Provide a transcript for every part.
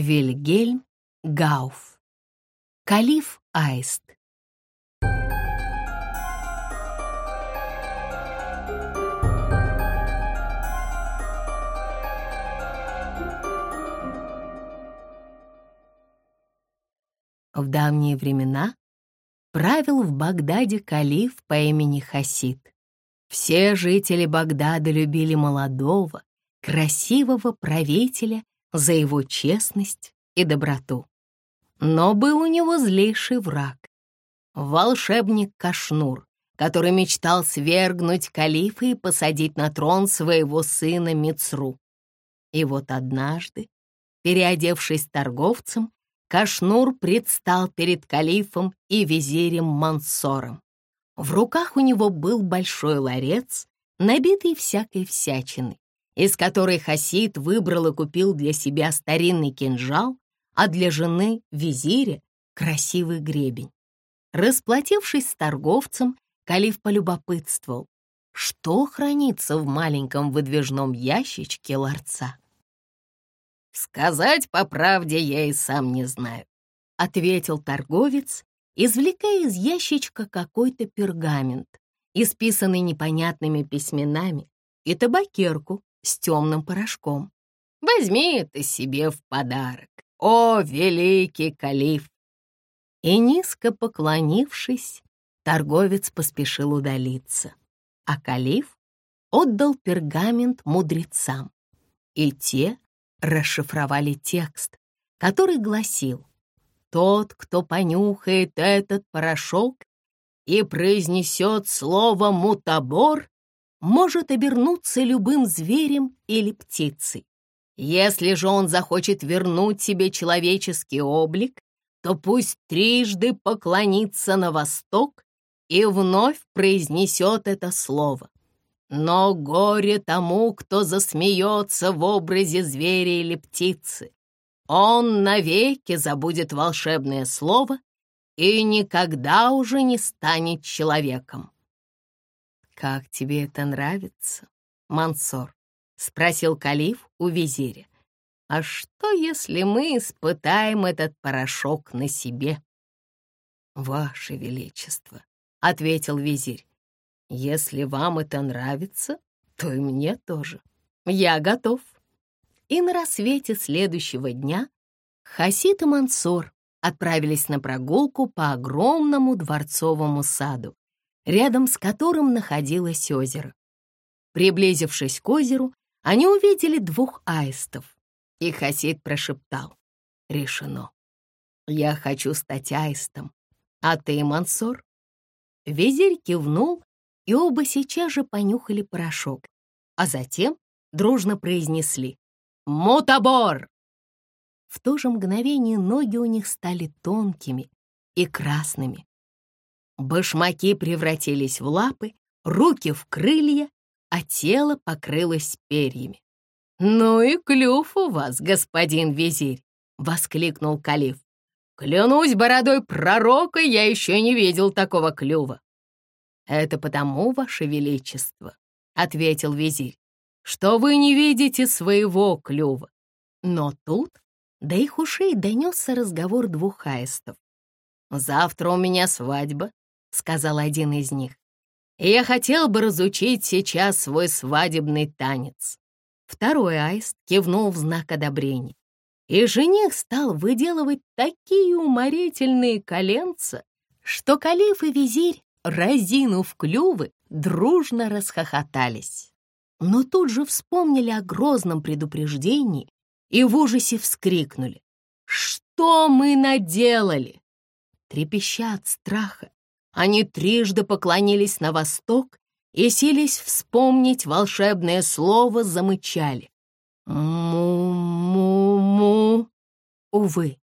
Вильгельм Гауф. Калиф Аист. В давние времена правил в Багдаде калиф по имени Хасид. Все жители Багдада любили молодого, красивого правителя за его честность и доброту. Но был у него злейший враг — волшебник Кашнур, который мечтал свергнуть калифа и посадить на трон своего сына Мицру. И вот однажды, переодевшись торговцем, Кашнур предстал перед калифом и визирем Мансором. В руках у него был большой ларец, набитый всякой всячиной, из которой Хасид выбрал и купил для себя старинный кинжал, а для жены визиря — красивый гребень. Расплатившись с торговцем, калиф полюбопытствовал, что хранится в маленьком выдвижном ящичке ларца. «Сказать по правде я и сам не знаю», — ответил торговец, извлекая из ящичка какой-то пергамент, исписанный непонятными письменами, и табакерку с темным порошком. «Возьми это себе в подарок, о, великий калиф!» И низко поклонившись, торговец поспешил удалиться, а калиф отдал пергамент мудрецам, и те расшифровали текст, который гласил «Тот, кто понюхает этот порошок и произнесет слово «мутабор», может обернуться любым зверем или птицей. Если же он захочет вернуть себе человеческий облик, то пусть трижды поклонится на восток и вновь произнесет это слово. Но горе тому, кто засмеется в образе зверя или птицы. Он навеки забудет волшебное слово и никогда уже не станет человеком. «Как тебе это нравится, Мансор?» — спросил калиф у визиря. «А что, если мы испытаем этот порошок на себе?» «Ваше Величество», — ответил визирь, если вам это нравится, то и мне тоже. Я готов. И на рассвете следующего дня Хасид и Мансор отправились на прогулку по огромному дворцовому саду, рядом с которым находилось озеро. Приблизившись к озеру, они увидели двух аистов, и Хасид прошептал «Решено. Я хочу стать аистом, а ты, Мансор?» Визирь кивнул и оба сейчас же понюхали порошок, а затем дружно произнесли «Мутабор!». В то же мгновение ноги у них стали тонкими и красными. Башмаки превратились в лапы, руки в крылья, а тело покрылось перьями. «Ну и клюв у вас, господин визирь!» — воскликнул калиф. «Клянусь бородой пророка, я еще не видел такого клюва!» «Это потому, Ваше Величество», — ответил визирь, «что вы не видите своего клюва». Но тут до их ушей донесся разговор двух аистов. «Завтра у меня свадьба», — сказал один из них. «И я хотел бы разучить сейчас свой свадебный танец». Второй аист кивнул в знак одобрения. И жених стал выделывать такие уморительные коленца, что калиф и визирь разинув клювы, дружно расхохотались. Но тут же вспомнили о грозном предупреждении и в ужасе вскрикнули. «Что мы наделали?» Трепеща от страха, они трижды поклонились на восток и сились вспомнить волшебное слово, замычали. «Му-му-му». Увы,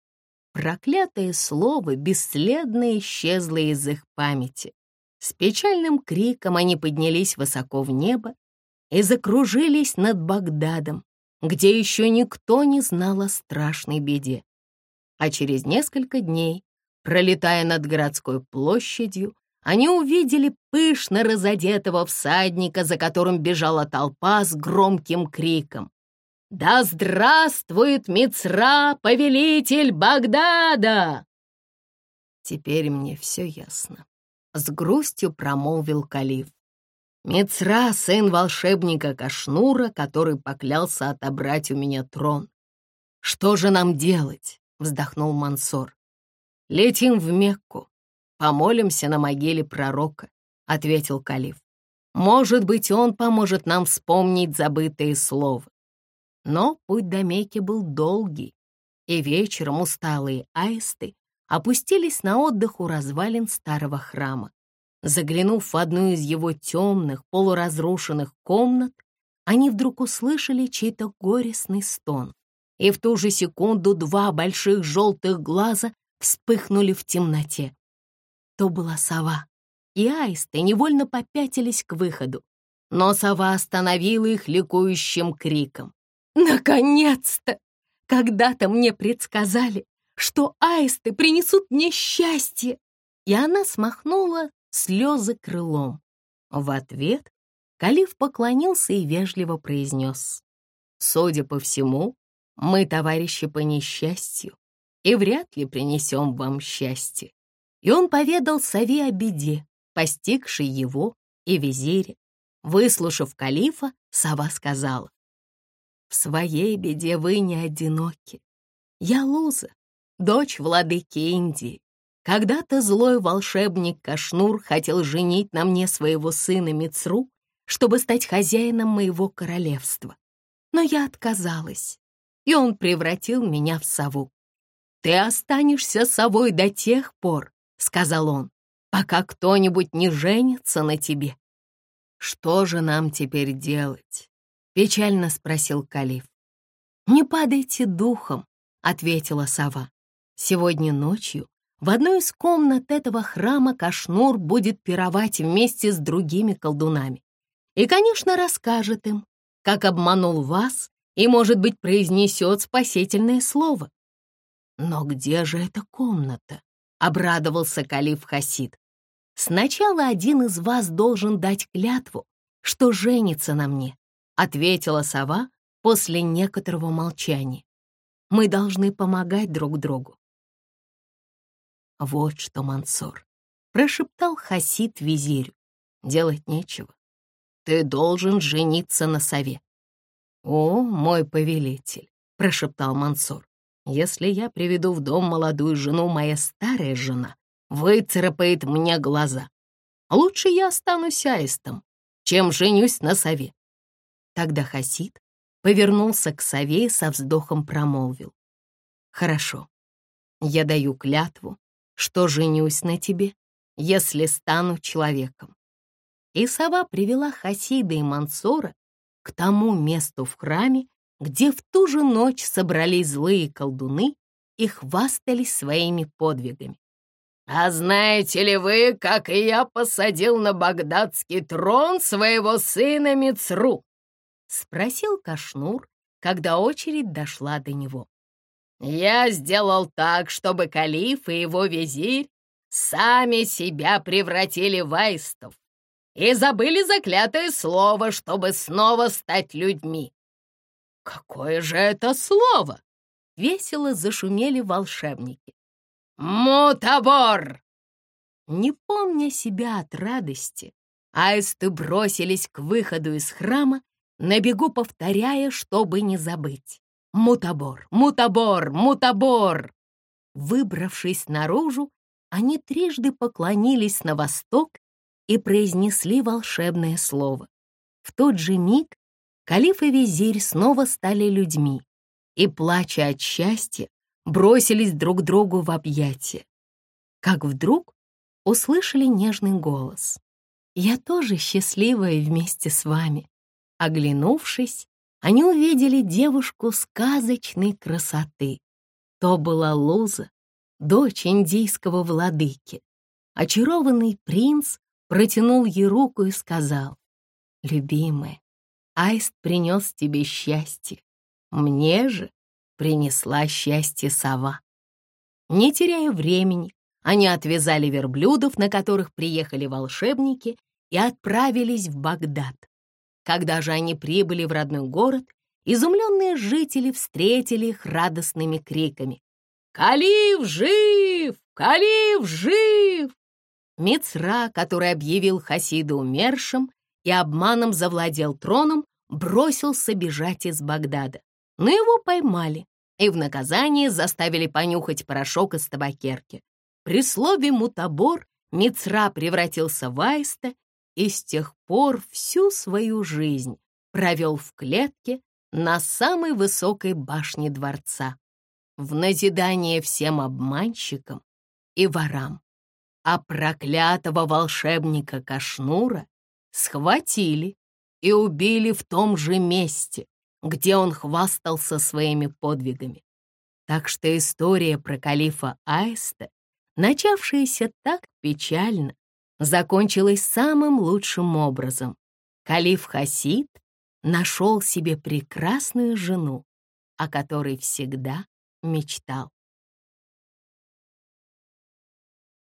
проклятое слово бесследно исчезло из их памяти. С печальным криком они поднялись высоко в небо и закружились над Багдадом, где еще никто не знал о страшной беде. А через несколько дней, пролетая над городской площадью, они увидели пышно разодетого всадника, за которым бежала толпа с громким криком. «Да здравствует Мицра, повелитель Багдада!» Теперь мне все ясно. С грустью промолвил Калиф. Мицра — сын волшебника Кашнура, который поклялся отобрать у меня трон. «Что же нам делать?» — вздохнул Мансор. «Летим в Мекку, помолимся на могиле пророка», — ответил Калиф. «Может быть, он поможет нам вспомнить забытые слова». Но путь до Мекки был долгий, и вечером усталые аисты опустились на отдых у развалин старого храма. Заглянув в одну из его темных, полуразрушенных комнат, они вдруг услышали чей-то горестный стон. И в ту же секунду два больших желтых глаза вспыхнули в темноте. То была сова, и аисты невольно попятились к выходу. Но сова остановила их ликующим криком. «Наконец-то! Когда-то мне предсказали, что аисты принесут мне счастье!» И она смахнула слезы крылом. В ответ Калиф поклонился и вежливо произнес. «Судя по всему, мы товарищи по несчастью и вряд ли принесем вам счастье». И он поведал сове о беде, постигшей его и визире. Выслушав Калифа, сова сказала, «В своей беде вы не одиноки. Я Луза, дочь владыки Индии. Когда-то злой волшебник Кашнур хотел женить на мне своего сына Мицру, чтобы стать хозяином моего королевства. Но я отказалась, и он превратил меня в сову. «Ты останешься совой до тех пор», — сказал он, «пока кто-нибудь не женится на тебе». «Что же нам теперь делать?» — печально спросил Калиф. «Не падайте духом», — ответила сова. Сегодня ночью в одной из комнат этого храма Кашнур будет пировать вместе с другими колдунами. И, конечно, расскажет им, как обманул вас и, может быть, произнесет спасительное слово. Но где же эта комната? Обрадовался Калиф Хасид. Сначала один из вас должен дать клятву, что женится на мне, ответила сова после некоторого молчания. Мы должны помогать друг другу. Вот что, Мансор, прошептал Хасид визирю. Делать нечего. Ты должен жениться на сове. О, мой повелитель, прошептал Мансор. Если я приведу в дом молодую жену, моя старая жена выцарапает мне глаза. Лучше я останусь аистом, чем женюсь на сове. Тогда Хасид повернулся к сове и со вздохом промолвил. Хорошо, я даю клятву, что женюсь на тебе, если стану человеком. И сова привела Хасида и Мансора к тому месту в храме, где в ту же ночь собрались злые колдуны и хвастались своими подвигами. «А знаете ли вы, как я посадил на багдадский трон своего сына Мицру?» — спросил Кашнур, когда очередь дошла до него. Я сделал так, чтобы калиф и его визирь сами себя превратили в аистов и забыли заклятое слово, чтобы снова стать людьми. Какое же это слово? Весело зашумели волшебники. Мутабор! Не помня себя от радости, аисты бросились к выходу из храма, на бегу повторяя, чтобы не забыть. Мутабор, мутабор, мутабор! Выбравшись наружу, они трижды поклонились на восток и произнесли волшебное слово. В тот же миг Калиф и визирь снова стали людьми и, плача от счастья, бросились друг другу в объятия. Как вдруг услышали нежный голос. «Я тоже счастливая вместе с вами». Оглянувшись, они увидели девушку сказочной красоты. То была Луза, дочь индийского владыки. Очарованный принц протянул ей руку и сказал, «Любимая, Аист принес тебе счастье, мне же принесла счастье сова». Не теряя времени, они отвязали верблюдов, на которых приехали волшебники, и отправились в Багдад. Когда же они прибыли в родной город, изумленные жители встретили их радостными криками. «Калиф жив! Калиф жив!» Мицра, который объявил Хасида умершим и обманом завладел троном, бросился бежать из Багдада. Но его поймали и в наказание заставили понюхать порошок из табакерки. При слове «мутабор» Мицра превратился в аиста и с тех пор всю свою жизнь провел в клетке на самой высокой башне дворца, в назидание всем обманщикам и ворам. А проклятого волшебника Кашнура схватили и убили в том же месте, где он хвастался своими подвигами. Так что история про калифа Аиста, начавшаяся так печально, закончилась самым лучшим образом. Калиф Хасид нашел себе прекрасную жену, о которой всегда мечтал.